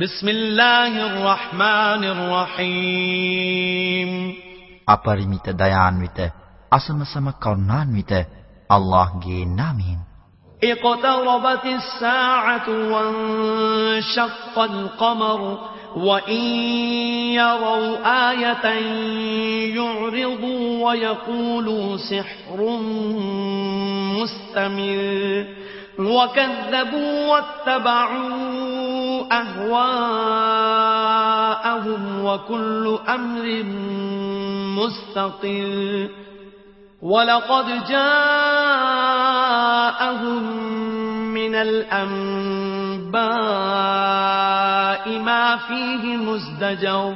بسم الله الرحمن الرحيم අපරිමිත දයාන්විත අසමසම කරුණාන්විත අල්ලාහ්ගේ නාමයෙන් اقتربت الساعة وانشق القمر وإن يروا آية يعرضوا ويقولوا سحر مستمر وكذبوا واتبعوا أهواءهم وكل أمر مستقر ولقد جاءهم من الأنباء ما فيه مزدجر.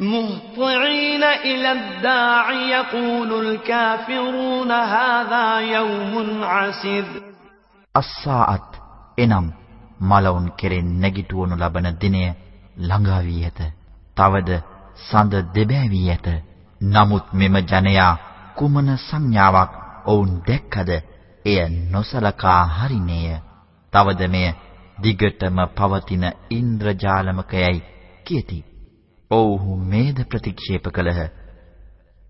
مهطعين إلى الداع يقول الكافرون هذا يوم عسر අස්සාත් එනම් මලවුන් කෙරෙන් නැගිටවනු ලබන දිනය ළඟා වී ඇත. තවද සඳ දෙබෑ වී ඇත. නමුත් මෙම ජනයා කුමන සංඥාවක් ඔවුන් දැක්කද එය නොසලකා හරිනේය. තවද මෙය දිගටම පවතින ඉන්ද්‍රජාලමකයයි කියති. ඔව්හු මේද ප්‍රතික්ෂේප කළහ.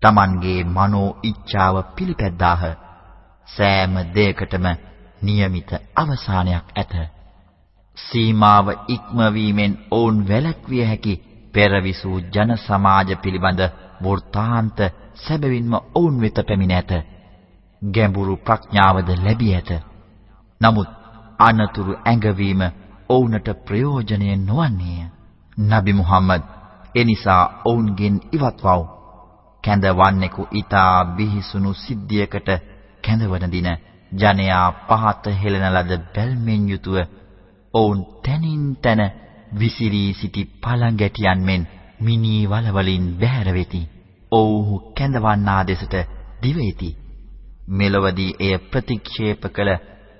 Tamanගේ මනෝ ඉච්ඡාව පිළිපැද්දාහ. සෑම දෙයකටම નિયમિત අවසානයක් ඇත. සීමාව ඉක්මවීමෙන් ඔවුන් වැළැක්විය හැකි පෙරවිසූ ජන සමාජ පිළිබඳ වෘත්තාන්ත සැබවින්ම ඔවුන් වෙත පැමිණ ඇත. ගැඹුරු ප්‍රඥාවද ලැබී ඇත. නමුත් අනතුරු ඇඟවීම ඔවුන්ට ප්‍රයෝජනය නොවන්නේය. නබි මුහම්මද් එනිසා ඔවුන්ගෙන් ඉවත්වව්. කැඳවන්නෙකු ඊතා බිහිසුණු සිද්ධියකට කැඳවන දින ජනයා පහත හෙළන ලද බැල්මෙන් යුතුව ඔවුන් තනින් තන විසිරී සිටි පළඟැටියන් මෙන් මිනී වලවලින් බැහැර වෙති. ඔව්හු කැඳවන්නා දෙසට දිවෙති. මෙලොවදී එය ප්‍රතික්ෂේප කළ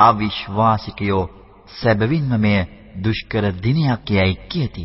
අවිශ්වාසිකයෝ සැබවින්ම මෙය දුෂ්කර දිනයක් යයි කියති.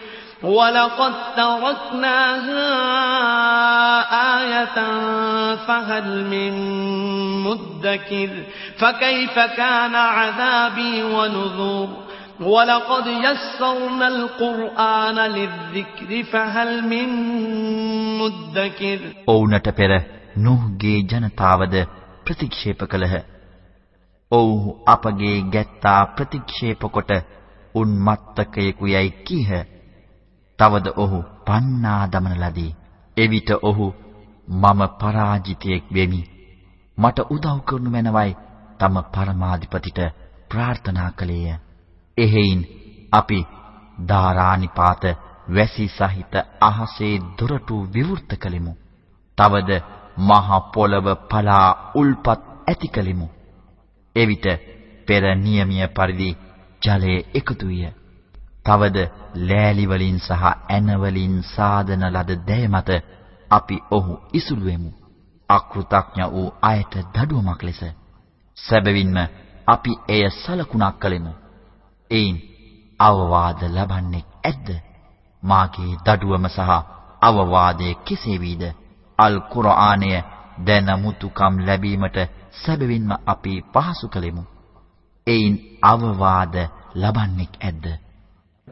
ولقد تركناها آية فهل من مدكر فكيف كان عذابي ونذر ولقد يسرنا القرآن للذكر فهل من مدكر ඔවුන්ට පෙර නුහ්ගේ ජනතාවද ප්‍රතික්ෂේප කළහ. ඔව්හු අපගේ ගැත්තා ප්‍රතික්ෂේප කොට උන්මත්තකයෙකු යයි කීහ. තවද ඔහු පන්නා දමන ලදී. එවිට ඔහු මම පරාජිතයෙක් වෙමි. මට උදව් කරනු මැනවයි තම පරමාධිපතිට ප්‍රාර්ථනා කළේය. එහෙයින් අපි ධාරානිපාත වැසි සහිත අහසේ දොරටු විවෘත කළෙමු. තවද මහ පොළව පලා උල්පත් ඇති කළෙමු. එවිට පෙර නියමිය පරිදි ජලය එකතු විය. තවද ලෑලි වලින් සහ ඇන වලින් සාදන ලද දැය මත අපි ඔහු ඉසුළුවෙමු. අකෘතඥ වූ අයට දඩුවමක් ලෙස. සැබවින්ම අපි එය සලකුණක් කළෙමු. එයින් අවවාද ලබන්නේ ඇද්ද? මාගේ දඩුවම සහ අවවාදය කෙසේ වීද? අල් කුර්ආනය දැනමුතුකම් ලැබීමට සැබවින්ම අපි පහසු කළෙමු. එයින් අවවාද ලබන්නෙක් ඇද්ද?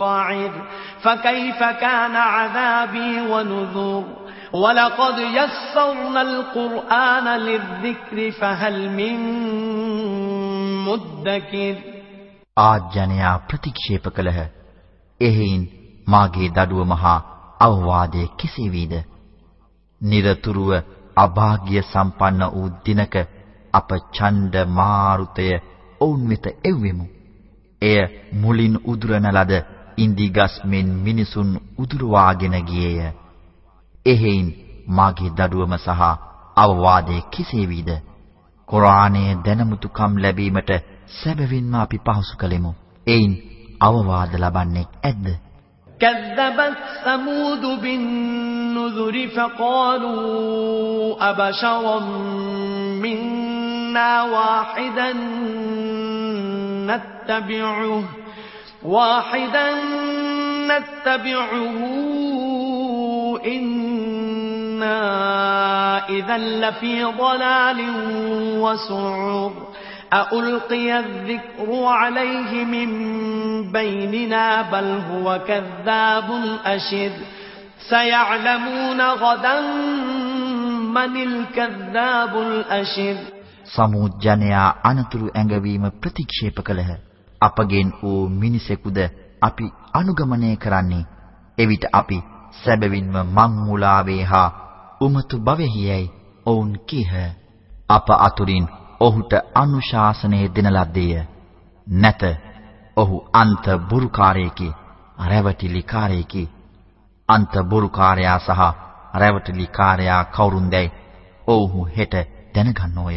قَاعِدٌ فَكَيْفَ كَانَ عَذَابِي وَنُذُرِ وَلَقَدْ يَسَّرْنَا الْقُرْآنَ لِلذِّكْرِ فَهَلْ مِن مُّدَّكِرٍ ආඥාව ප්‍රතික්ෂේප කළහ. එහෙයින් මාගේ දඩුව මහා අවවාදයේ කෙසේ වේද? নিরතුරුව අභාග්‍ය සම්පන්න වූ දිනක අප ඡණ්ඩ මාරුතය ඔවුන් වෙත එවෙමු. එය මුලින් උදුරන ලද ඉන්දිගස් මෙන් මිනිසුන් උදුරවාගෙන ගියේය. එහෙයින් මාගේ දඩුවම සහ අවවාදයේ කෙසේ වීද? කුරානයේ දැනමුතුකම් ලැබීමට සැබවින්ම අපි පහසු කලෙමු. එයින් අවවාද ලබන්නේ ඇද්ද? كذبت ثمود بالنذر فقالوا أبشرا منا واحدا نتبعه واحدا نتبعه إنا إذا لفي ضلال وسعر. ألقي الذكر عليه من بيننا بل هو كذاب أشر. سيعلمون غدا من الكذاب الأشر. සමුජ්ජනයා අනතුරු ඇඟවීම ප්‍රතික්ෂේප කළහ අපගෙන් වූ මිනිසෙකුද අපි අනුගමනය කරන්නේ. එවිට අපි සැබවින්ම මං මුලාවේ හා උමතු භවෙහියයි ඔවුන් කීහ. අප අතුරින් ඔහුට අනුශාසනය දෙන ලද්දේය. නැත ඔහු අන්ත බුරුකාරයෙකි, රැවටිලිකාරයෙකි. අන්ත බුරුකාරයා සහ රැවටිලිකාරයා කවුරුන්දයි ඔව්හු හෙට දැනගන්නෝය.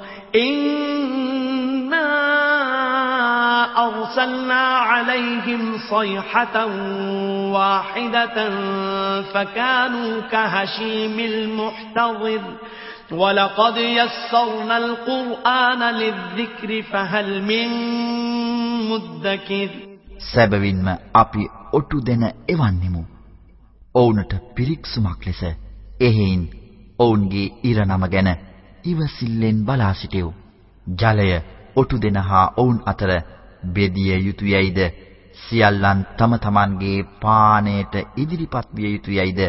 إِنَّا أرسلنا عليهم صيحة واحدة فكانوا كهشيم المحتضر ولقد يسرنا القرآن للذكر فهل من مدكر සැබවින්ම අපි ඔටු දෙන එවන්නෙමු. ඔවුන්ට පිරික්සුමක් ලෙස එහෙයින් ඔවුන්ගේ ඉරනම ගැන ඉවසිල්ලෙන් බලා සිටියු. ජලය ඔටු දෙන හා ඔවුන් අතර බෙදිය යුතුයයිද සියල්ලන් තම තමන්ගේ පානයට ඉදිරිපත් විය යුතුයයිද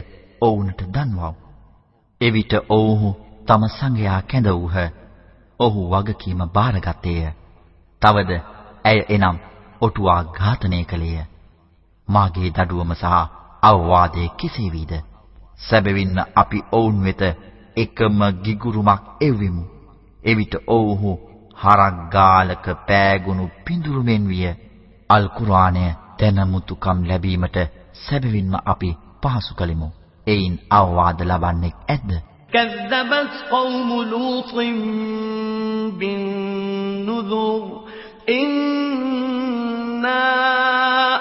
ඔවුන්ට දන්වව්. එවිට ඔවුහු තම සංඝයා කැඳවූහ. ඔහු වගකීම බාරගත්තේය. තවද ඇය එනම් ඔටුවා ඝාතනය කළේය. මාගේ දඩුවම සහ අවවාදයේ කෙසේ වීද? සැබවින්ම අපි ඔවුන් වෙත එකම ගිගුරුමක් එවෙමු. එවිට ඔවුහු හරක් ගාලක පෑගුණු පිඳුරුමෙන් විය අල් කුර්ආනය දැනමුතුකම් ලැබීමට සැබවින්ම අපි පහසු කලෙමු. එයින් අවවාද ලබන්නේ ඇද්ද? كذبت قوم لوط بالنذر إنا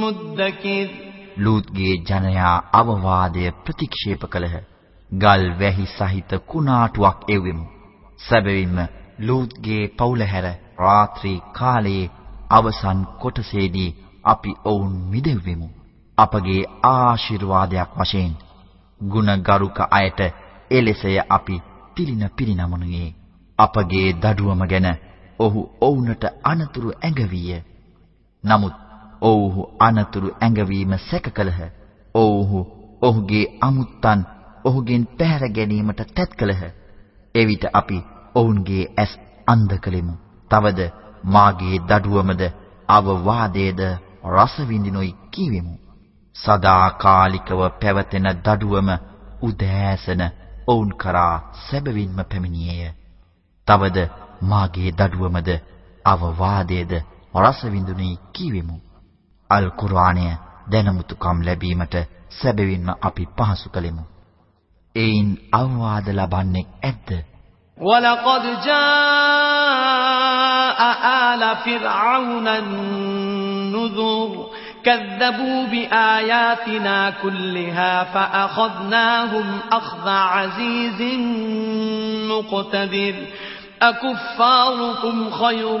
مُّدَّكِرٍ ලූත්ගේ ජනයා අවවාදය ප්‍රතික්ෂේප කළහ. ගල් වැහි සහිත කුණාටුවක් එවෙමු. සැබවින්ම ලූත්ගේ පවුල හැර රාත්‍රී කාලයේ අවසන් කොටසේදී අපි ඔවුන් මිදෙව්වෙමු. අපගේ ආශිර්වාදයක් වශයෙන් ගුණගරුක අයට එලෙසය අපි තිලින පිරිනමනුයේ. අපගේ දඩුවම ගැන ඔහු ඔවුන්ට අනතුරු ඇඟවිය. නමුත් ඔව්හු අනතුරු ඇඟවීම සැක කළහ. ඔව්හු ඔහුගේ අමුත්තන් ඔහුගෙන් පැහැර ගැනීමට තැත් කළහ. එවිට අපි ඔවුන්ගේ ඇස් අන්ධ කළෙමු. තවද මාගේ දඩුවමද අවවාදයේද රස විඳිනොයි කීවෙමු. සදාකාලිකව පැවතෙන දඩුවම උදෑසන ඔවුන් කරා සැබවින්ම පැමිණියේය. තවද මාගේ දඩුවමද අවවාදයේද රස විඳුනි කීවෙමු. අල් කුර්ආනය දැනමුතුකම් ලැබීමට සැබවින්ම අපි පහසු කළෙමු. එයින් අවවාද ලබන්නේ ඇද්ද? وَلَقَدْ جَاءَ آلَ فِرْعَوْنَ النُّذُرُ كَذَّبُوا بِآيَاتِنَا كُلِّهَا فَأَخَذْنَاهُمْ أَخْذَ عَزِيزٍ مُقْتَدِرٍ أَكُفَّارُكُمْ خَيْرٌ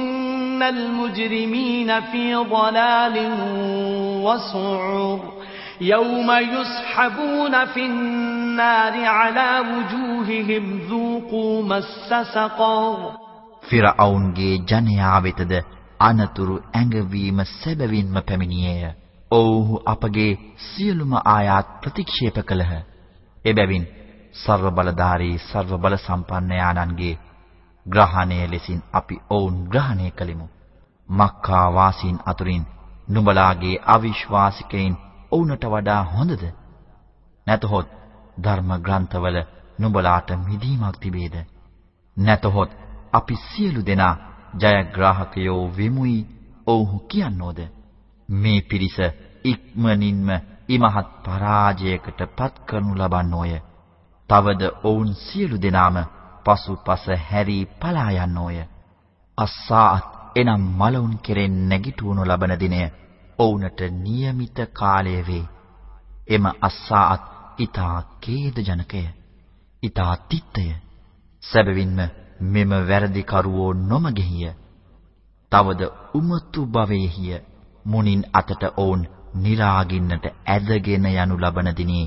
إِنَّ الْمُجْرِمِينَ فِي ضَلَالٍ وَسُعُرٍ يَوْمَ يُسْحَبُونَ فِي النَّارِ عَلَى وُجُوهِهِمْ ذُوقُوا مَسَّ سَقَرَ ෆිරාවුන්ගේ ජනයා වෙතද අනතුරු ඇඟවීම සැබවින්ම පැමිණියේය. ඔව්හු අපගේ සියලුම ආයාත් ප්‍රතික්ෂේප කළහ. එබැවින් ਸਰව බලධාරී ਸਰව බල සම්පන්න ආනන්ගේ ග්‍රහණය ලෙසින් අපි ඔවුන් ග්‍රහණය කළෙමු. මක්කා වාසීන් අතුරින් නුඹලාගේ අවිශ්වාසිකයින් ඔවුන්ට වඩා හොඳද? නැතහොත් ධර්ම ග්‍රන්ථවල නුඹලාට මිදීමක් තිබේද? නැතහොත් අපි සියලු දෙනා ජයග්‍රාහකයෝ වෙමුයි ඔව්හු කියනෝද? මේ පිරිස ඉක්මනින්ම ඉමහත් පරාජයකට පත් කරනු ලබන්නෝය. තවද ඔවුන් සියලු දෙනාම පසුපස හැරී පලා යන්නෝය. අස්සාත් එනම් මලවුන් කෙරෙන් නැගිටවනු ලබන දිනය ඔවුන්ට નિયમિત කාලය වේ. එම අස්සාත් ඊතා ඛේදජනකය. ඊතා තිත්තය. සැබවින්ම මෙම වැරදි කරුවෝ නොමගෙහිය. තවද උමතු භවයේහිය මුනින් අතට ඔවුන් නිරාගින්නට ඇදගෙන යනු ලබන දිනේ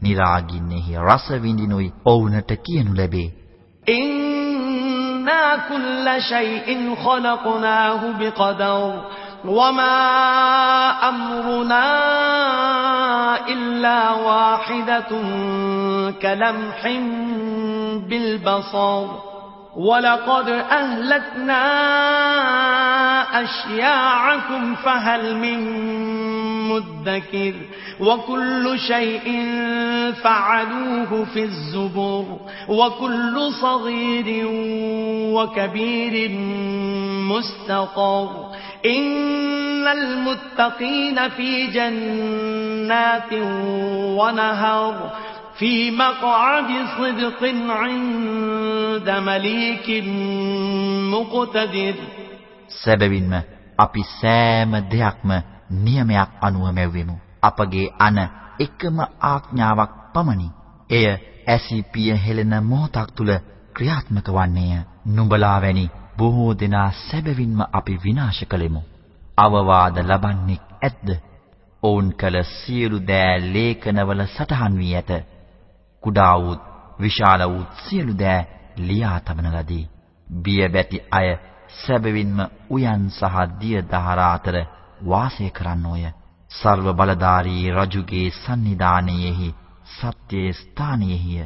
නිරාගින්නෙහි රස විඳිනුයි ඔවුන්ට කියනු ලැබේ. إِنَّا كُلَّ شَيْءٍ خَلَقْنَاهُ بِقَدَرٍ وَمَا أَمْرُنَا إِلَّا وَاحِدَةٌ كَلَمْحٍ بِالْبَصَرِ وَلَقَدْ أَهْلَكْنَا أَشْيَاعَكُمْ فَهَلْ مِن مُدَّكِرٍ وَكُلُّ شَيْءٍ فَعَلُوهُ فِي الزُّبُرِ وَكُلُّ صَغِيرٍ وَكَبِيرٍ مُسْتَطَرٌ إِنَّ الْمُتَّقِينَ فِي جَنَّاتٍ وَنَهَرٍ في مقعد صدق عند مليك مقتدر සැබවින්ම අපි සෑම දෙයක්ම නියමයක් අනුව මැව්වෙමු. අපගේ අන එකම ආඥාවක් පමණි. එය ඇසිපිය හෙළෙන මොහොතක් තුල ක්‍රියාත්මක වන්නේය. නුඹලා වැනි බොහෝ දෙනා සැබවින්ම අපි විනාශ කළෙමු. අවවාද ලබන්නේ ඇද්ද? ඔවුන් කළ සියලු දෑ ලේඛනවල සටහන් වී ඇත. කුඩා වූත් විශාල වූත් සියලු දෑ ලියා තබන ලදී. බිය බැති අය සැබවින්ම උයන් සහ දිය දහරා අතර වාසය කරන්නෝය. සර්ව බලධාරී රජුගේ සන්නිධානයේහි සත්‍යයේ ස්ථානයේහිය.